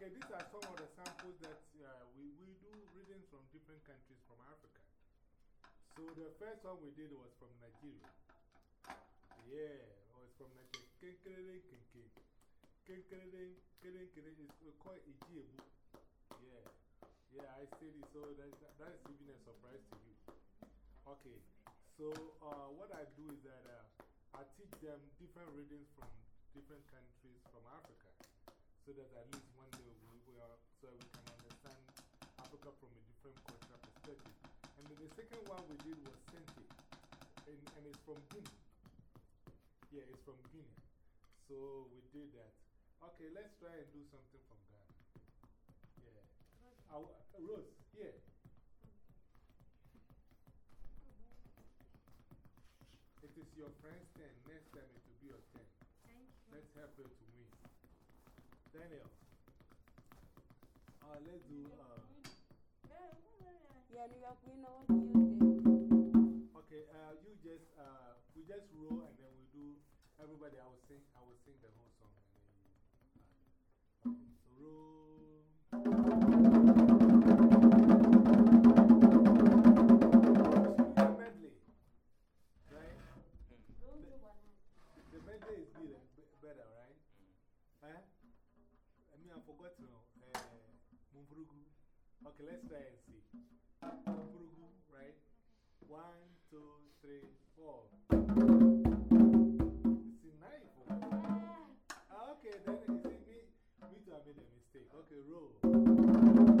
Okay, these are some of the samples that uh, we, we do readings from different countries from Africa. So the first one we did was from Nigeria. Yeah, it was from Nigeria. It's called Ijebu. Yeah. Yeah, I said it, so that, that is even a surprise to you. Okay, so uh, what I do is that uh, I teach them different readings from different countries from Africa so that at least one day we, we are, so we can understand Africa from a different cultural perspective. And then the second one we did was Sente, and, and it's from Guinea. Yeah, it's from Guinea. So we did that. Okay, let's try and do something from Ghana. Yeah. Uh, Rose, here. It is your friend's turn. Next time it will be your turn. Thank you. Let's help her to win. Daniel. Uh, let's do. Uh, Yeah, New York, we know what you did. okay, uh, you just. Uh, we just roll and then we do. Everybody, I will sing, I will sing the whole song. And then you, uh, okay, so roll. The medley, right? The medley is good, uh, better, right? Huh? I mean, I forgot to know. Uh, Mumpurugu. Okay, let's try and see. Mumpurugu, right? One, two, three, four. It's nine for Ah, Okay, then you see, me, me too, I made a mistake. Okay, roll.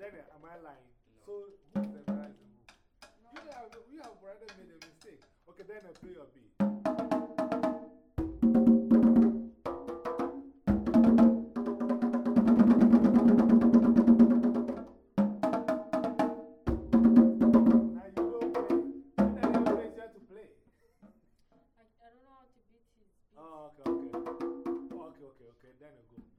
Then am I lying? No. So, who is the who? No. You, have, you have already made a mistake. Okay, then I play your beat. Okay. Okay, okay, okay. Then I go.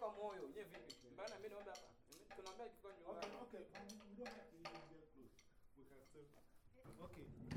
kwa moyo yeye vipi? Mimi naomba hapa. Okay, okay. Have to. We Okay.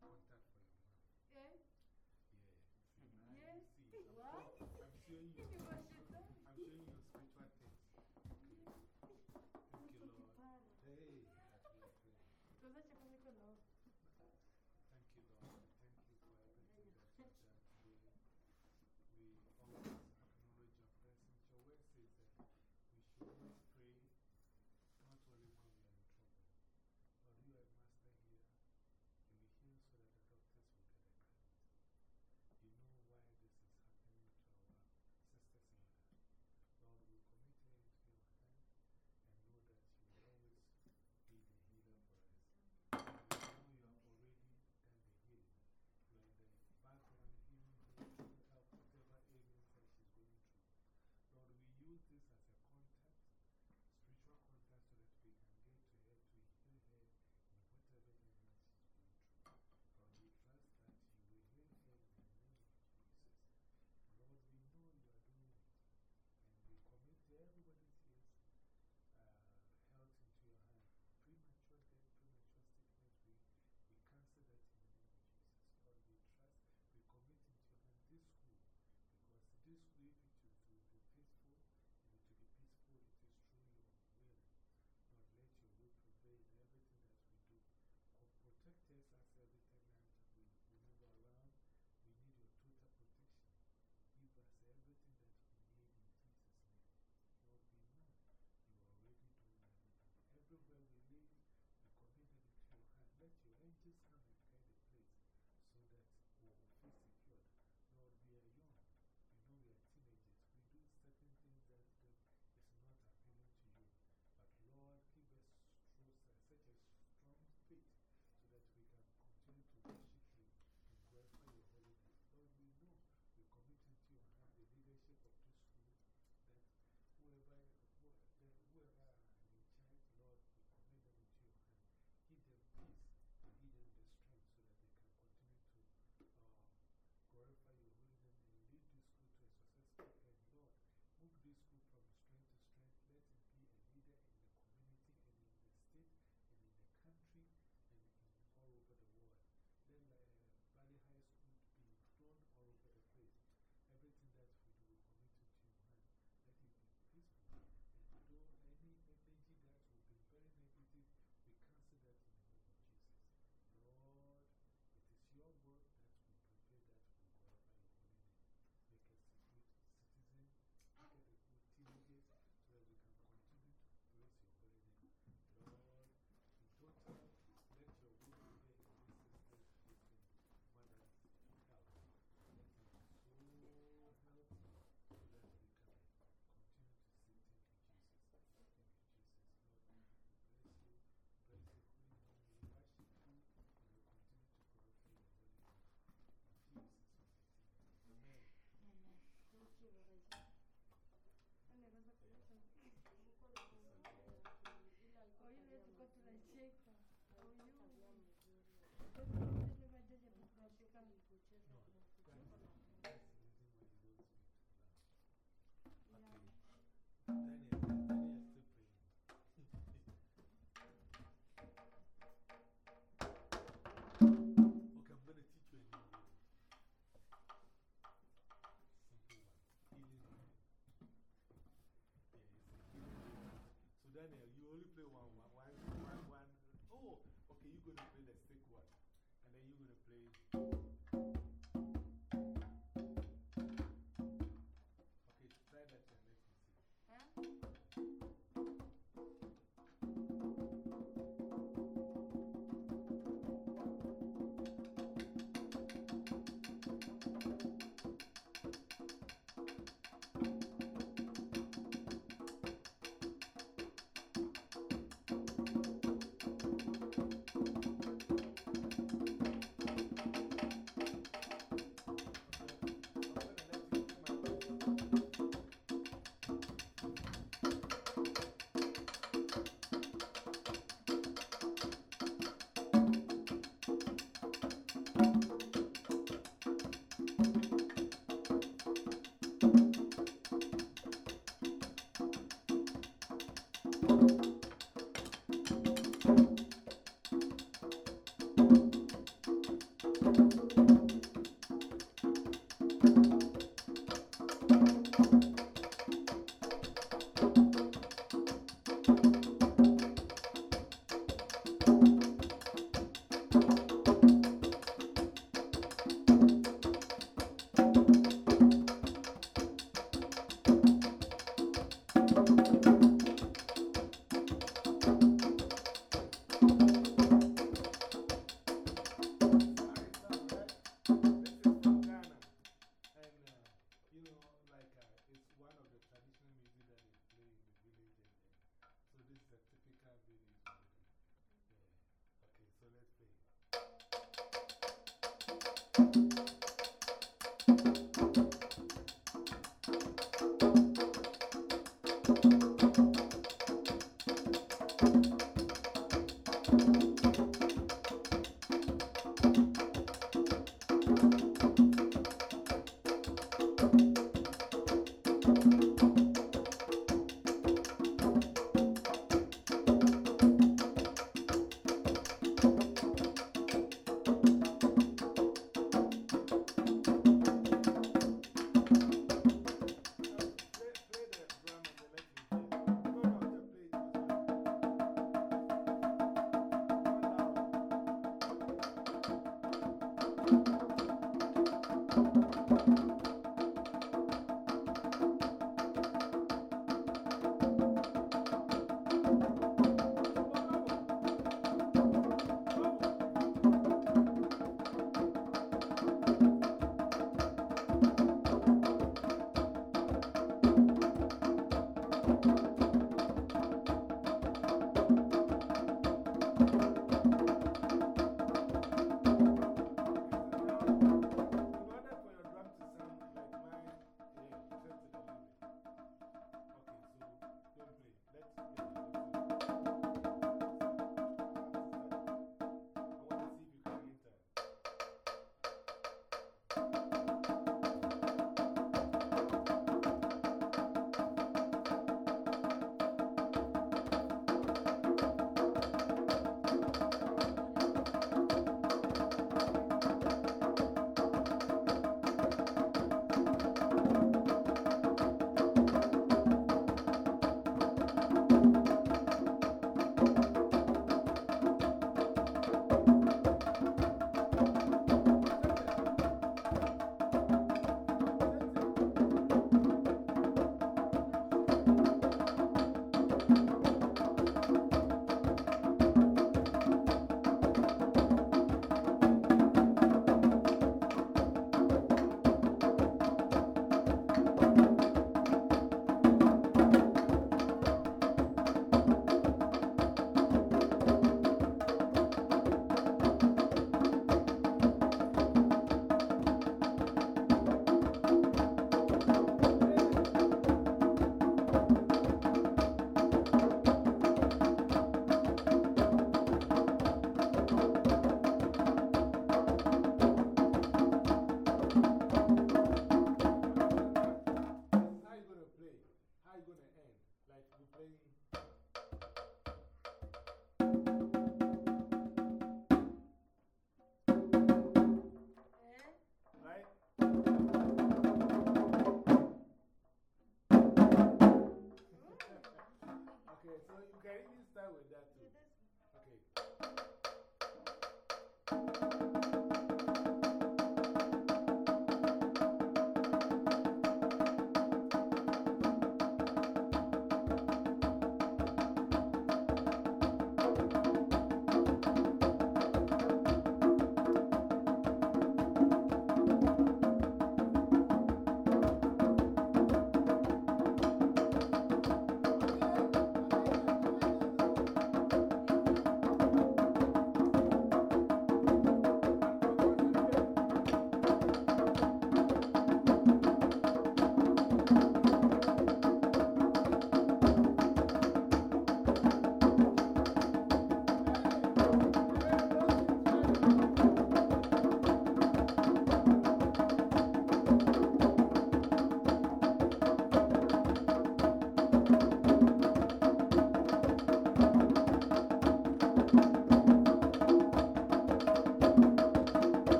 put For your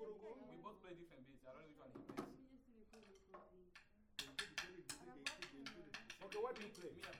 We both play different beats. I don't know which one he plays. Okay, what do you play?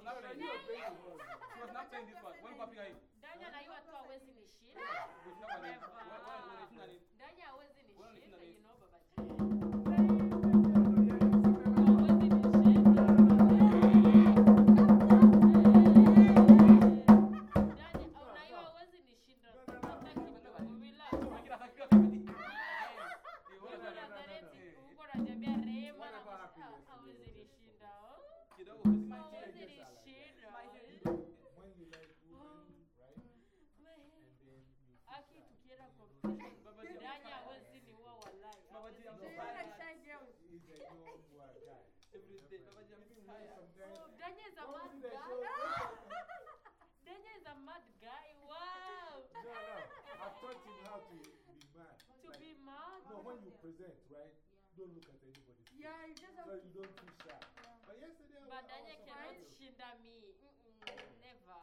was not ready. You were playing the ball. She was not playing this part. Wewe ukapiga hivi. Danya na yeye tu hawezi nishinda. Danya hawezi tired. when sometimes- Oh, Danya is a mad guy. show. Danya is a mad guy. Wow. No, no. I've taught him how to be mad. To Like, be mad. No, when you present, right? Don't look at anybody's face. Yeah, you just have So you don't feel shy. But yesterday, I But was- I Danya was cannot surprised. shinda me. Mm-mm, never.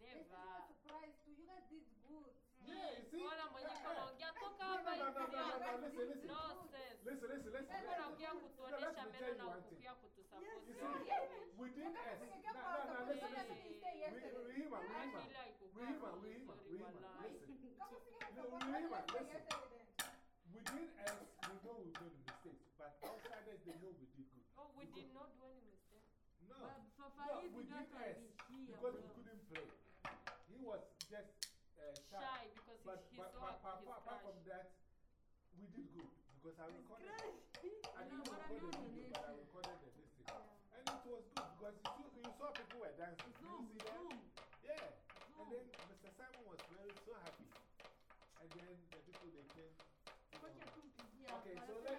Never. surprised too. You guys did good. Yeah, you see? Ona mwenye eh, kaongea eh. toka No, no, hapa no, no, no, no, no, hivi. listen, listen. Nonsense. Listen, listen, listen. Wewe unaongea No, kutuonesha let me meno tell na you one thing. ukupia kutusupport. You Sio see, wewe. within us, no, Get no, past no, listen, listen. you stay We- yesterday. Rehema, Rehema, Akili haikukaa Rehema, vizuri, Rehema, Rehema, listen. Kama singekuwa No, support, did you listen. say yesterday then? Within us, we know we made mistakes, but outsiders, they know we did good. Oh, we did not do any mistakes. No, But for no, Faiz, we you don't did like us this because we couldn't play. He was just uh, shy. Shy because But, he, he but, saw but, but, his but apart from that, we did good because I recorded. I I know, didn't but I record the know video, the but I nation. recorded the this thing. And it was good because you, see, you saw people were dancing. Did Zoom, you see that? zoom. Yeah. And then Mr. Simon was very so happy. And then the people they came. you know. Okay, so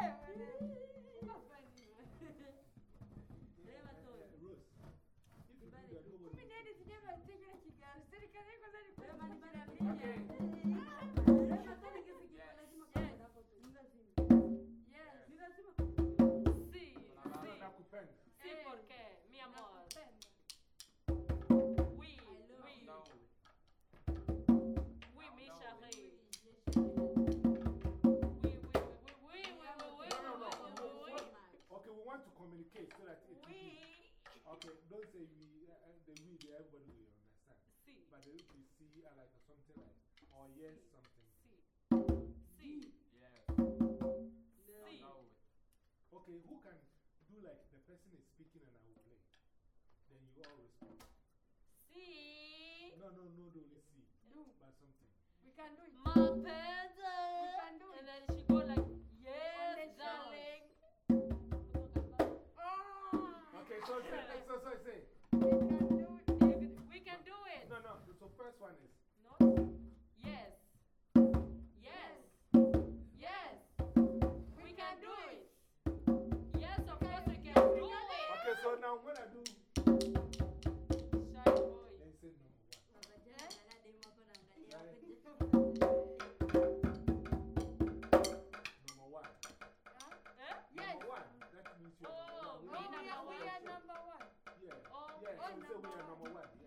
Uh, want to communicate so that it will Oui. be. Okay, don't say we, uh, the we, the everybody will understand. Si, But the if you see uh, like something like, or yes, something. See. Si, Yes. si. No. Okay, who can do like the person is speaking and I will play? Then you all respond. Si. No, no, no, don't see. Do. But something. We can do it. Mapenzi. can first one is? Yes. Yes. Yes. We can do it. Yes, of course we can do it. Okay, so now when I do. Number one. One. Oh, we oh, are number one. Yeah. Oh, yeah, oh, number we are number one.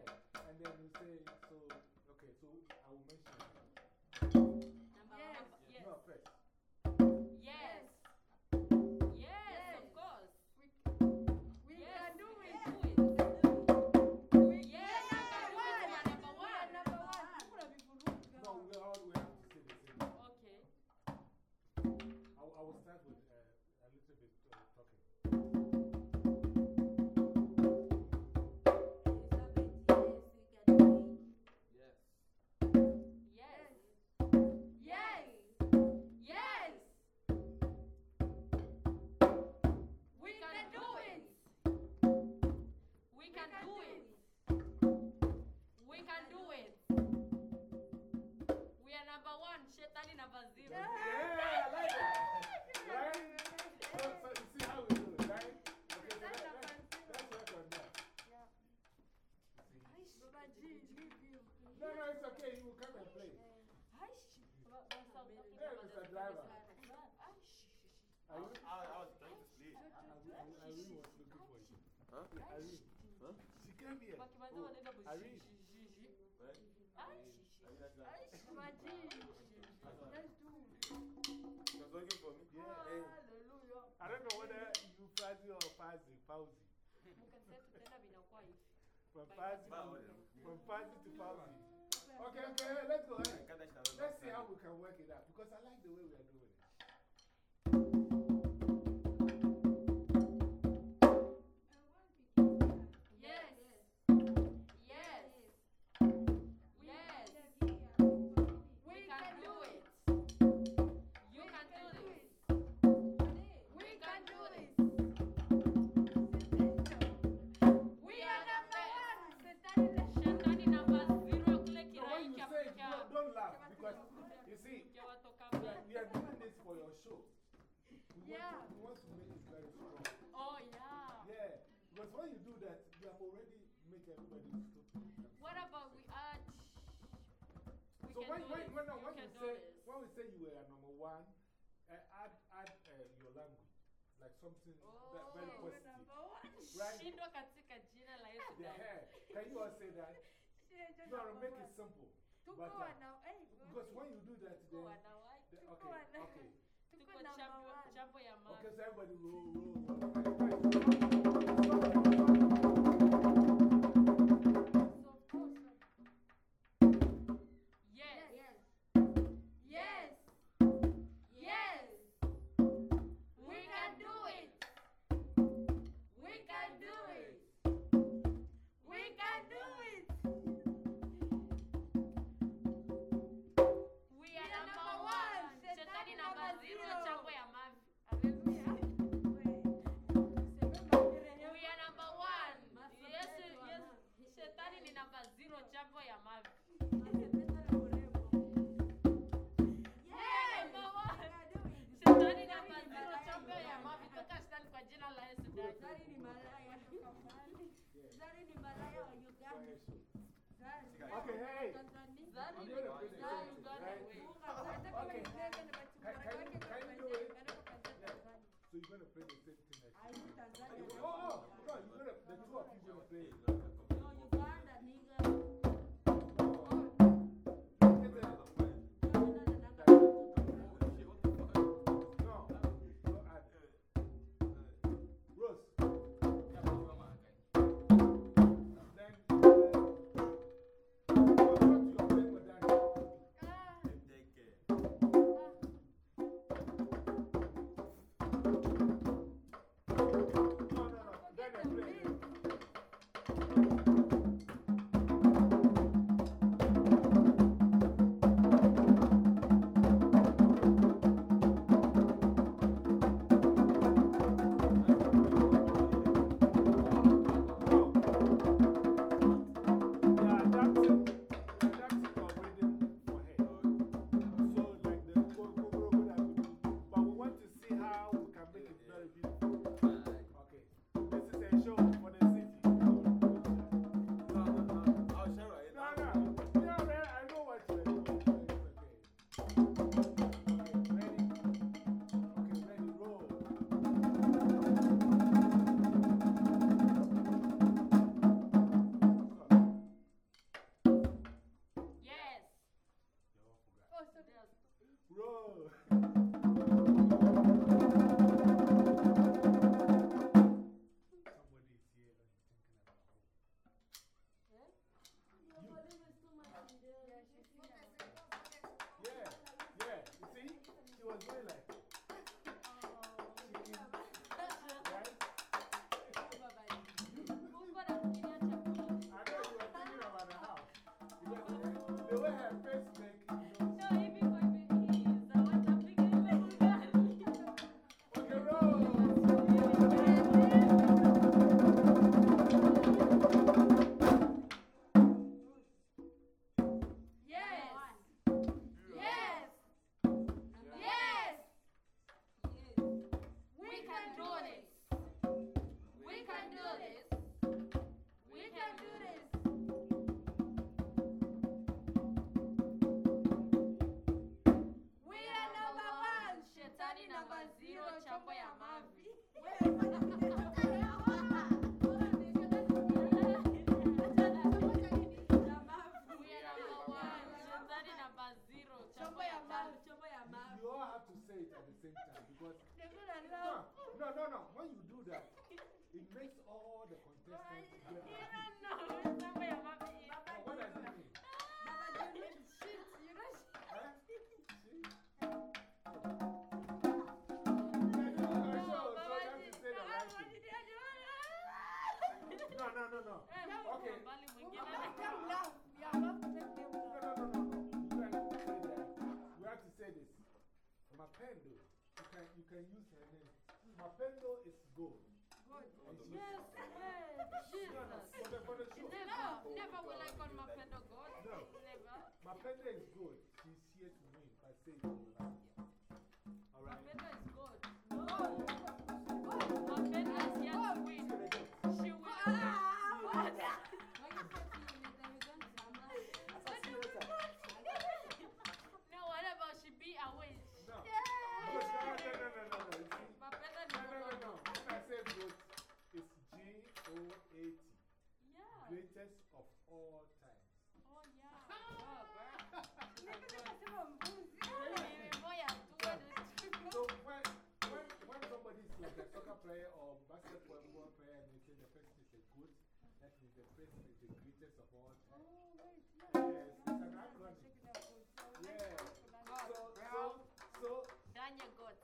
Hallelujah. I don't know whether you Fazi or Fazi. Fazi. From Fazi to, from Okay, okay, let's go ahead. Let's see how we can work it out because I like the way we are doing yeah. What very strong. Oh, yeah. Yeah. Because when you do that, you have already made everybody stupid. What about we add. We so when, when, when, no, when, we say, when we say you were number one, uh, add, add uh, your language. Like something oh, very positive. Right? yeah. Can you all say that? You are make it simple. But, uh, because when you do that, then, then okay, okay. number one. Everybody will, roll, roll. Okay, hey,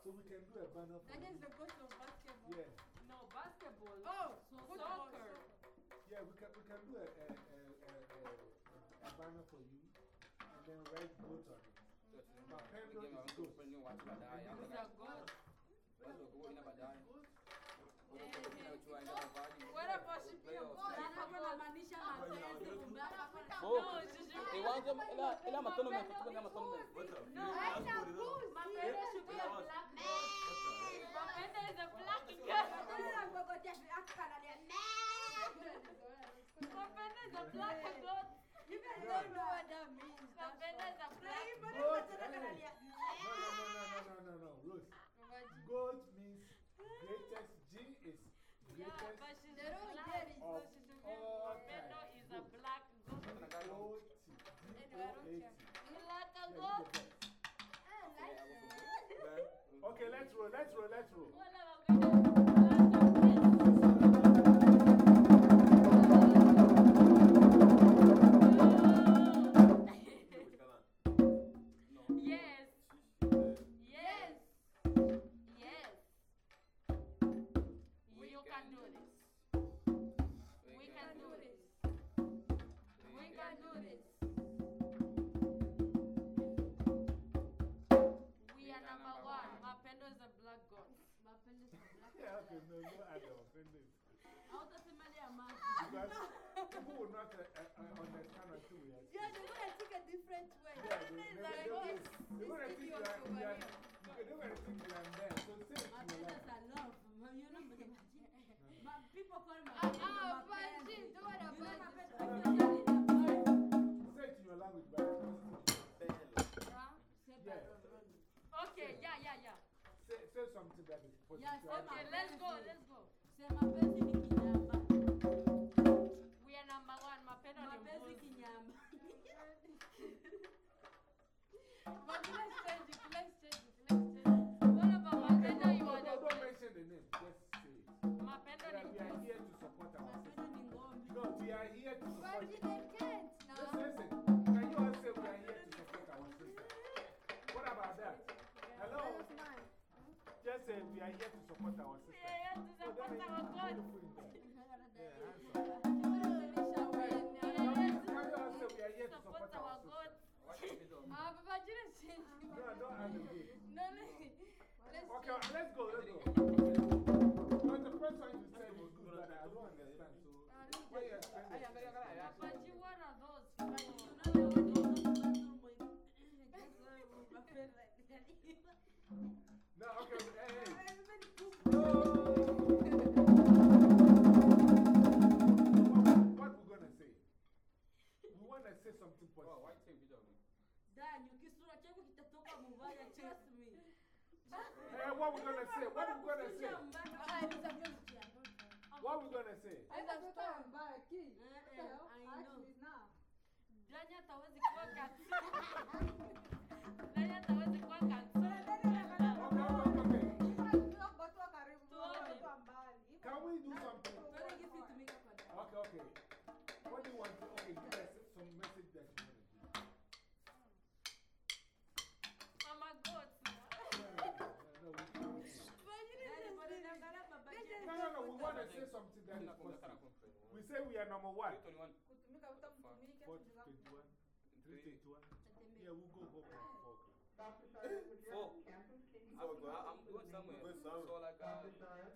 So we can do a banner for That is the goal of basketball. Yeah. No, basketball. Oh, so soccer. Yeah, we can, we can do a, a, a, a banner for you and then write goat on it. But Pembroke is goat. Is that goat? Iwanze ila matano mekutuka kama matano mekutuka. No, mapele should be a black there's a black girl. there's a black goat You guys don't know what that means. Goat. No, no, no, no, no, no, Rose. Goat means greatest G is greatest. Yeah, but she's not get a is a black goat. Goat. roll, let's roll, let's roll. no, no I'm mad. Because people will not uh, uh, understand are. Yeah, they're going to think a different way. Yeah, They're going to think that I'm there. They're going to think that I'm there. So say it. My parents are love. You know, people call me. Yes, okay, let's go, let's go. We are number one, mapendo ni mbuzi. Mapezi kinyama. Can we do something? Okay, okay. What do you want? Okay, give us some message that you want. Mama goat. No, no, no, we want to say something that is possible. We say we are number one. 3 21. Yeah, we'll go home at 4 o'clock. Four. I'm, going somewhere. So like uh,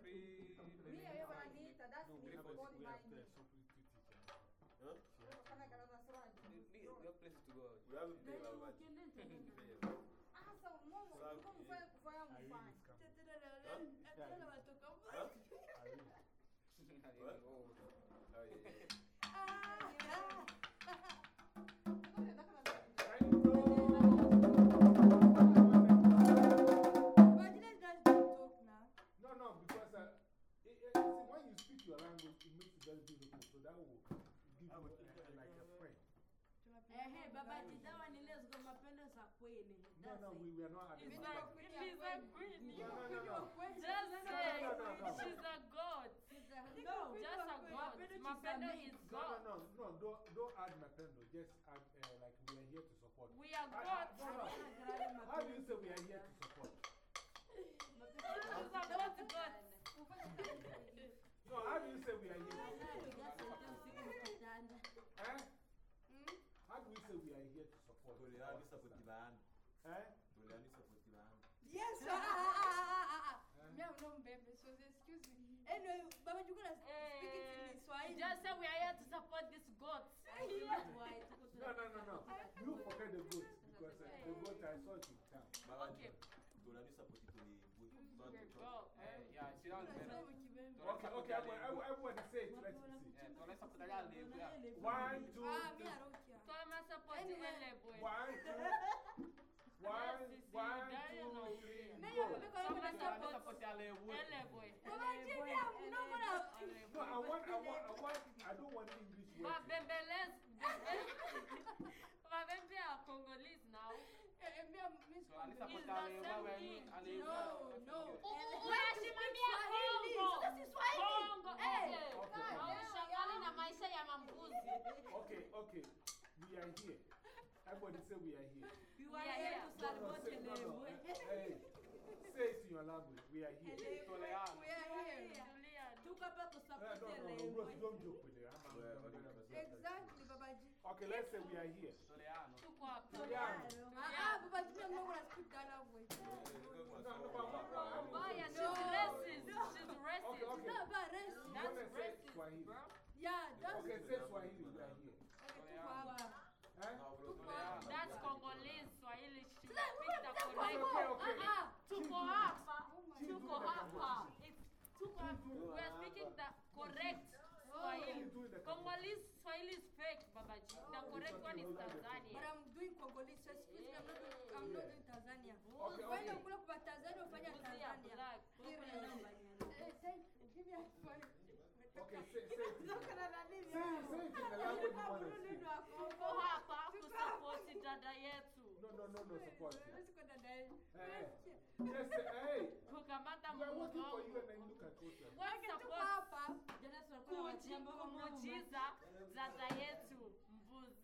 three. yeye wananiita that's No, me we have, have places to go. Have to? Irene. Your language, it makes it very beautiful. So that will give you uh, like a friend. Ehe, baba jidawa ni leo ziko mapendo za kweli. No, no, we were not It's having like, it is a queen. No, no, no, no. Just say, she's a god. No, Just a god. Mapendo Mapendo is is No, god. no, no, no, don't, don't add Mapendo. Just add, uh, like, we are here to support. We are I- I- gods. no, no. How do you say we are here to support? To support gods. No, how do you say we are here to support? Eh? How do we say we are here to support? Toleani our support sister? Band. Eh? Toleani support band. Yes. Ah, ah, ah, ah, ah. Me, I'm not baby, so excuse me. Anyway, Baba, you gonna speak it in Eh, Swahili. Just say we are here to support these gods. No, no, no, no. You forget the goat because uh, the goat I saw it in town. Baba, Okay. Toleani support Tole. We're go. Eh, yeah, sit down there. Okay, okay, everyone, everyone- everybody say it. Let's see. Eh, Tole support ya lebu ya. One, two, Ah, me, three. I don't support Anyway. Welebwe. One, no three, Me, go. I'm not Toma gonna Tole support support ya lebu. Welebwe. Baba, Jimmy, I'm not gonna. No, I want, I want, I want, I don't want English words. Babembeles. Babembe are Congolese now. Eh, eh, me, I'm Miss So ali Congo. support Is ya the lebu same when thing. and No, no. Unashimamia Swahili. Kongo. Sasa si Swahili. Kongo. Eh. Okay. Okay. Haushangali na maisha ya mambuzi. Okay, okay. We are here. Everybody say we are here. You We are are here here. to No, no, support say, no, no. Elebwe. Hey, say it in your language. We are here. Toleani. We are here. Julian. Tuko hapa Eh, kusupport no, no, no, don't joke with it. I'm, I'm, Yeah, I'm, what do you I'm, mean? Exactly, Babaji. Okay, let's say we are here. Toleano. Tuko hapa. Ah, ah, Babaji, I'm not gonna speak that language. No, no, but what, what, how do you Mbaya, say- she's racist. She's Okay, racist. okay. No, but rest. You That's wanna say racist, bro. Yeah, that's Okay, say Swahili. We are here. okay. Tuko hapa. Eh? Toleano. That's Congolese, Swahili. She Sasa, speak wewe the unataka correct. Okay, okay. Ah, ah. Tuko hapa. She's Tuko doing the hapa. competition. It's tuko hapa. We are speaking the correct Swahili. She's doing the Congolese Swahili is fake, Babaji. The correct one is But I'm doing Congolese, so excuse me, I'm not doing, I'm not doing Tanzania. Okay, okay. you go to Tanzania, ufanya Mbuzi Tanzania. black. Eh, say, give me a phone. Okay, say, say it. in the- Kutoka na nani Say, say in the language you want to speak. Tuko hapa kusapoti dada yetu. No, no, no, no, support. you. Huwezi kwenda just say, hey, Kukamata we are working for you and then look at you're Tuko hapa. Jana tunakuwa kuji kwa mama. dada yetu mbuzi.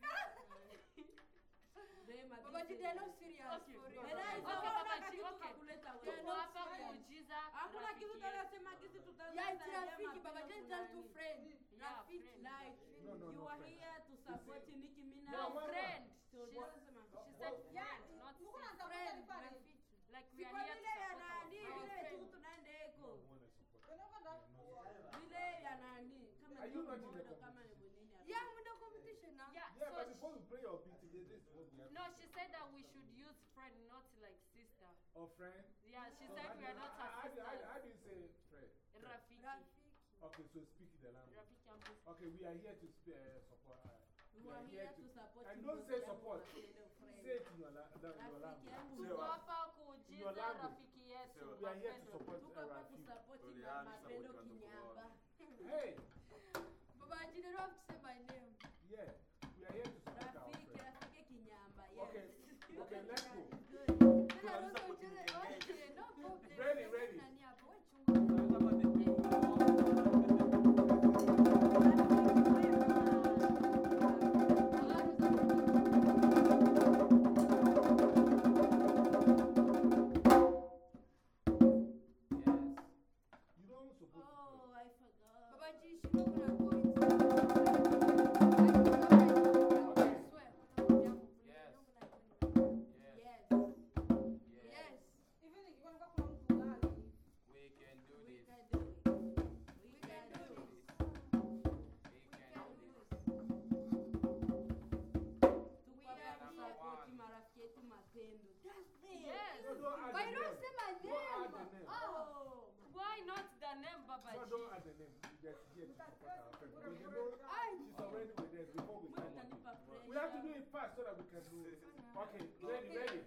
Vema, Babaji, busy. they are not serious Okay, for real. Ela hizo Okay, hauna Babaji, kitu okay. kakuleta They are wewe. Tuko not hapa serious. kujiza Hakuna ah, rafiki kitu yetu. tunasema kisi tutaanza Yeah, it's kusaidia Rafiki, mapendo Baba, just tell two fulani. Rafiki. Like, No, no, you are friend. here to support Nicki Minaj. No, Friend. She, just sema. she said friend, not. Friend, Rafiki. Like we are here to support our nani, friend. vile tu tunaenda eko. No, want to support. you. No, no, support. Vile ya nani, kama ni you not in the mbodo, competition? kama ni bunini. Yeah, I'm in the competition now. Yeah, Yeah, but before we play your beat, this is what we have. no, she said that we should use friend, not like sister. Or friend? Yeah, she So said how we are not how- how her do- how do- How sisters. do you say friend? Rafiki. Rafiki. Okay, so speak the language. Rafiki and Busi. Okay, we are here to sp- uh, support. Uh, We are here to support And don't say support. Say it in your, la- your language. yangu Say Tuko what? hapa Your kujiza language. rafiki yetu. Say? We are here to support Tuko uh, hapa Rafi. kusupport mapendo support kinyamba. Hey, Okay, ready, ready.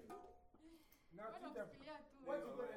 Now, What you going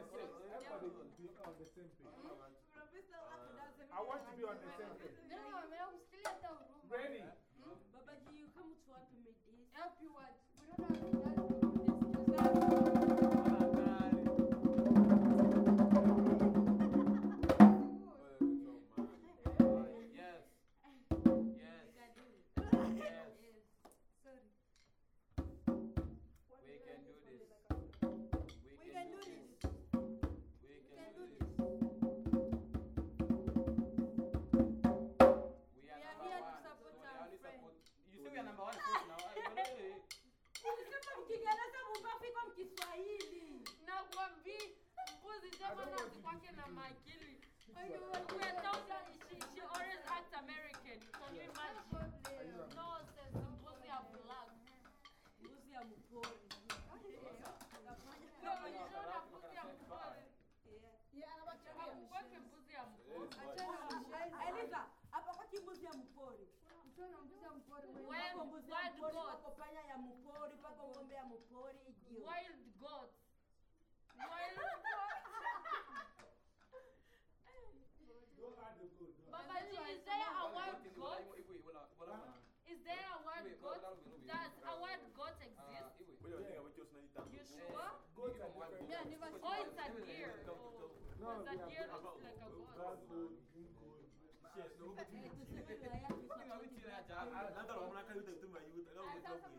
anniversary. Oh, it's a year old. No, it's a year old, like a god.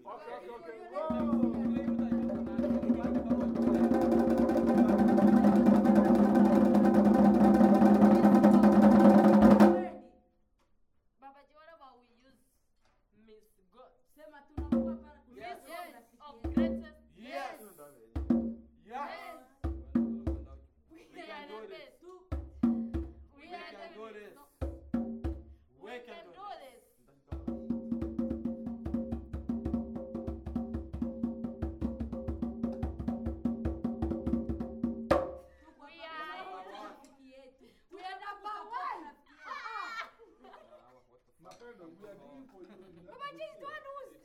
Okay, okay, okay.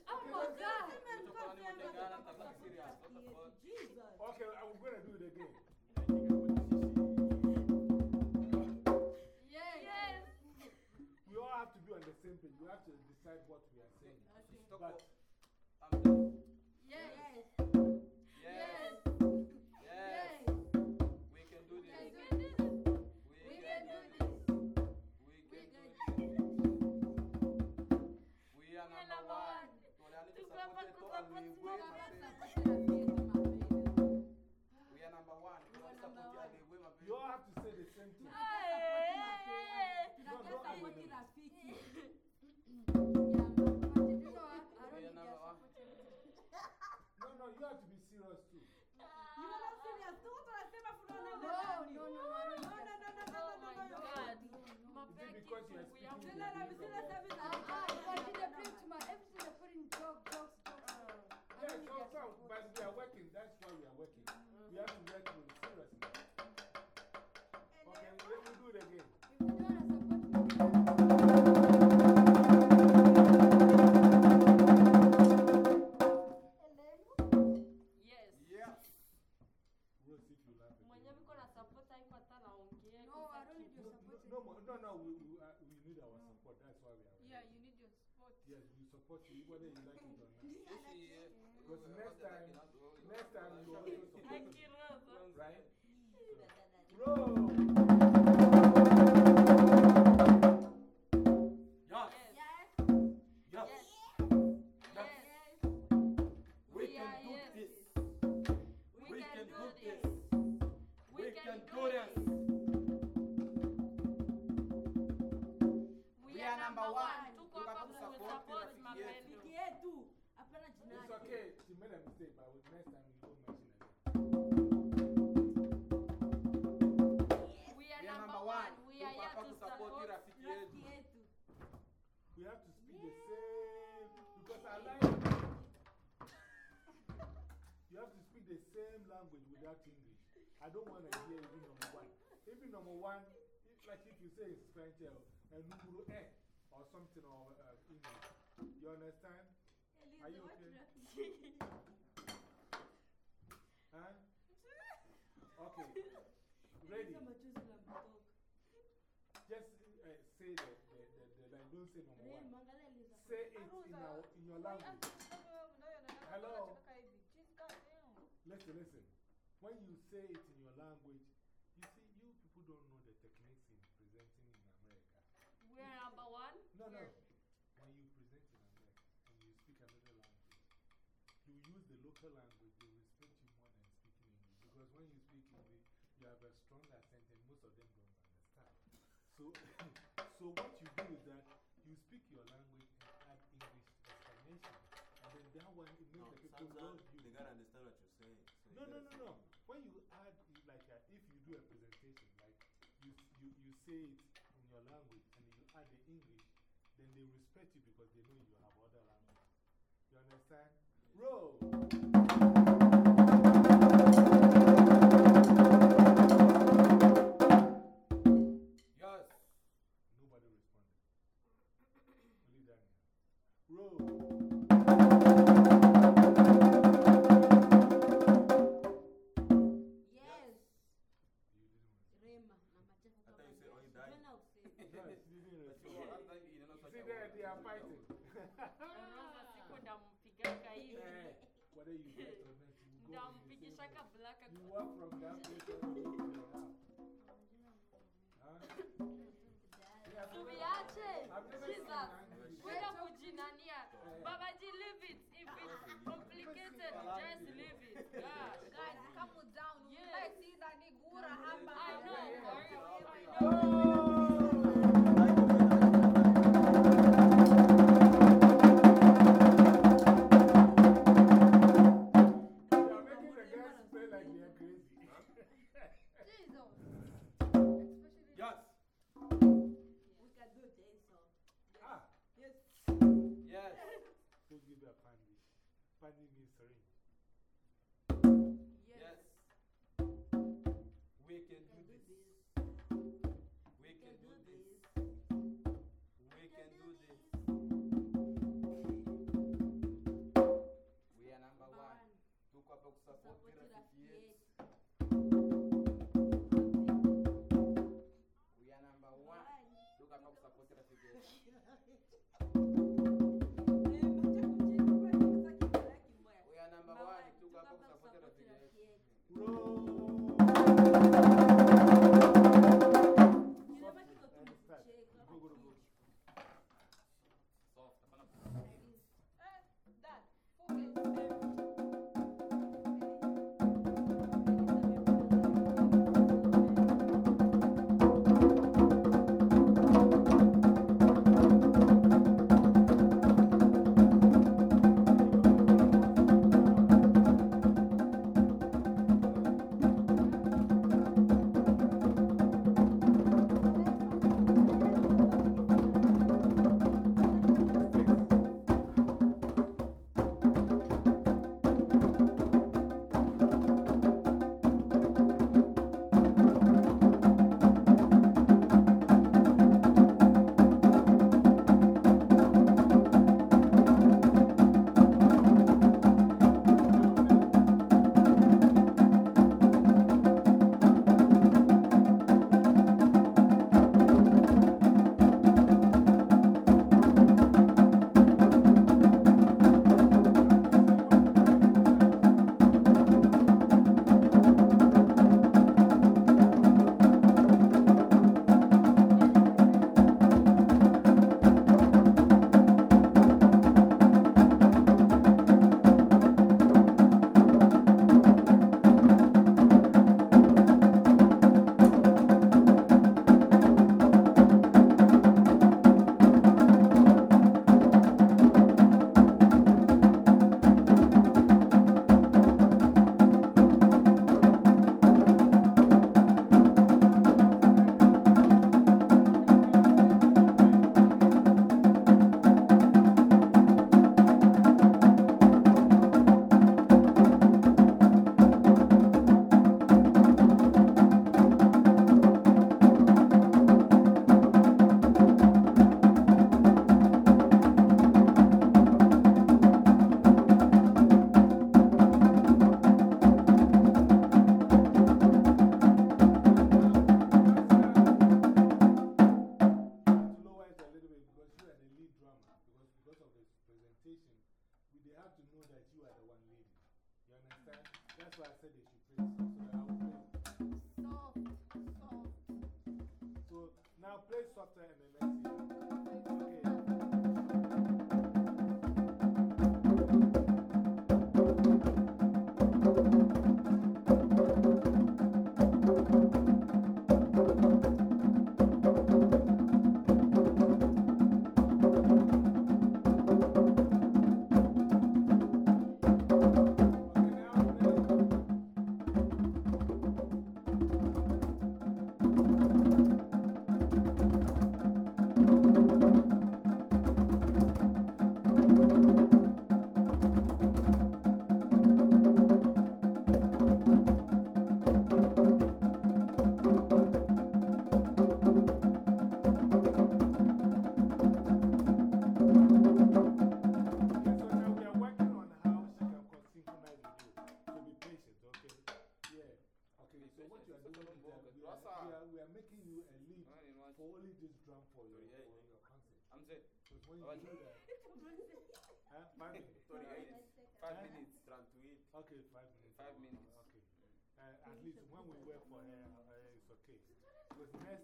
Oh my God. Okay, I'm going to do it again. Yes. yes. We all have to be on the same page. We have to decide what we are saying. But You all have to say the same thing. you have to work with seriously. Okay, let me do it again. Yes, we support you whether you like it or not. Because next time, next time you I don't want to hear even number one. Even number one, it, like if you say it's French and numero eh, or something or uh, English. You understand? Are you okay? huh? Okay. Ready? Just uh, say the, the, the, the, like, don't say number one. Say it in, our, in your language. When you say it in your language, you see, you people don't know the techniques in presenting in America. We're number one. No, no. When you present in America and you speak another language, you use the local language, they respect you more than speaking English. Because when you speak English, you have a strong accent and most of them don't understand. So, so what you do is that you speak your language and add English explanation. And then that one, it makes No, the people love sometimes you. they gotta understand what you're saying. So you No, no, no, no. When you add, like, uh, if you do a presentation, like you, you, you say it in your language and you add the English, then they respect you because they know you have other language. You understand? Roll! Yes. Nobody responded. Roll! See there, they are fighting. Rosa siku ndampigaka hivi. Eh, Whether you get or not, you go and you say Ndampigishaka that. blaka You walk from that place all the way to your house. Huh? Yeah, I've never- Tuviache. I've never seen Jesus. Kwenda kujinania. Babaji, leave it. If it's complicated, just leave it. Gosh. Pandy means syringe. Yes. We can do this. We can do this. We can do this. We are number one. Tuko hapa kusupport rafiki yetu. We are number one. Tuko hapa kusupport rafiki yetu. Roll.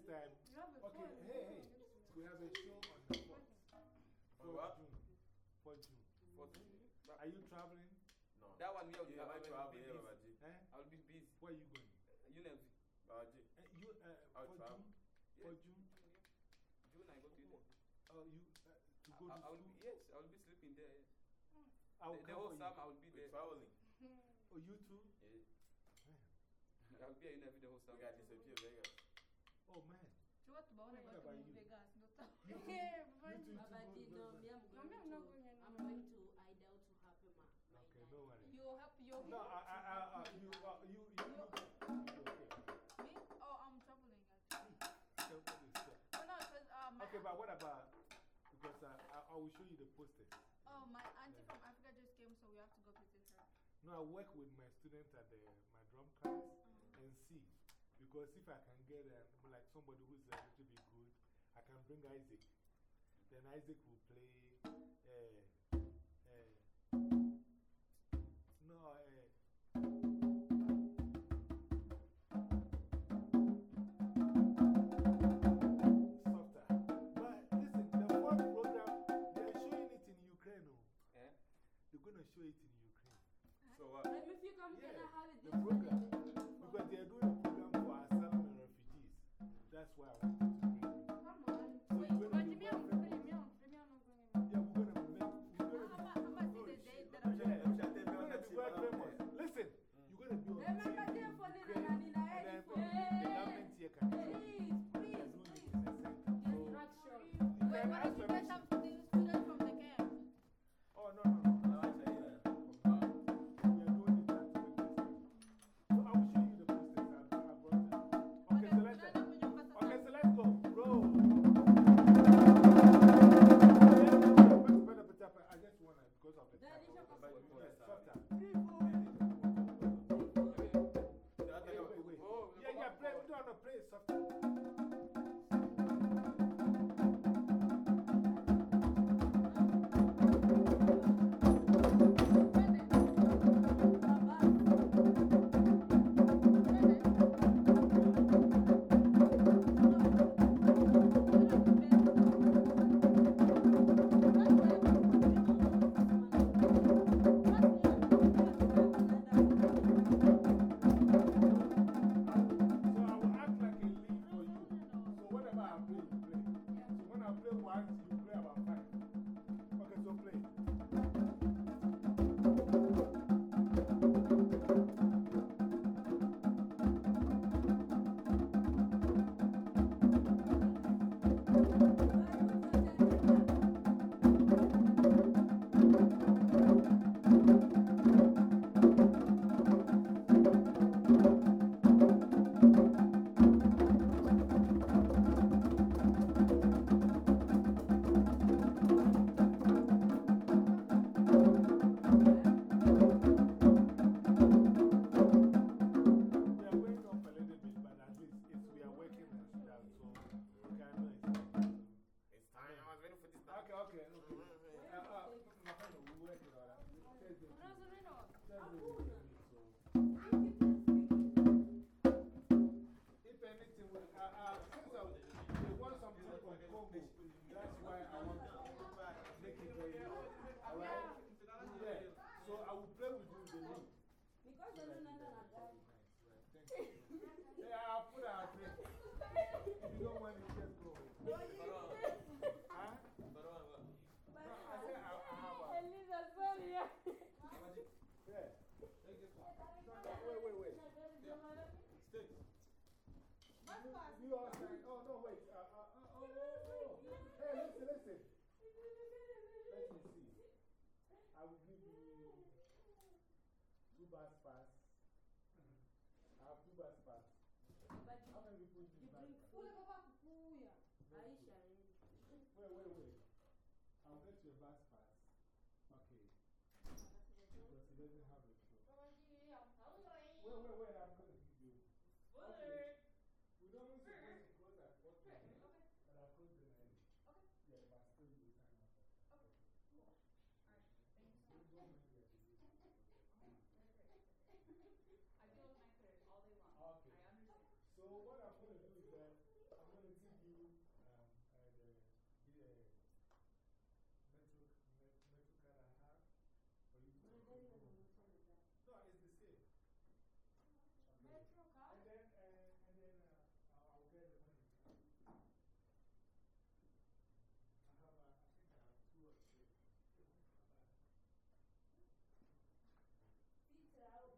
Time, You have a okay, phone. hey, hey, we have a show on the 4th. On what? June. 4th June. What? Are you traveling? No. That one, yeah, Yeah, I I will travel, be yeah, busy. Eh? I will be busy. Where are you going? UNLV. Babaji. Uh, you, uh, I'll for travel. June? Yeah. For June? June, I go to UNLV. Oh, you, uh, to go I, to I will school? be, yes, I will be sleeping there. Yes. I will the, the whole for summer. I will be We're there. traveling. Oh, you too? Yeah. I will be at UNLV the whole We summer. got disappear Vegas. Oh, man. Chua tubaone What watu about mu you? Vegas, ndo ta- You too? Yeah, but too, to Babaji, go no, me, I'm Vegas. going I'm not to, going I'm going to Idaho to help my, my Okay, dad. no worries. You help your No, I, I, I, I, you, uh, you, you, you, okay. me? Oh, I'm traveling actually. So what is that? Oh no, cause uh, my Okay, but what about, because uh, I, I will show you the posters. oh my auntie from Africa just came, so we have to go visit her. No, I work with my students at the, my drum class and see. Because if I can get uh, like somebody who's a little bit good, I can bring Isaac. Then Isaac will play. Uh, uh, no, uh, softer. But listen, the fourth program, they are showing it in Ukraine. Oh. Eh? They're going to show it in Ukraine. So what? Let me see, come can I Yeah, have it the this you all like, oh, no, wait. Uh, uh, uh, oh, no, no. Hey, listen, listen. Let me see. I will give you two bars pass out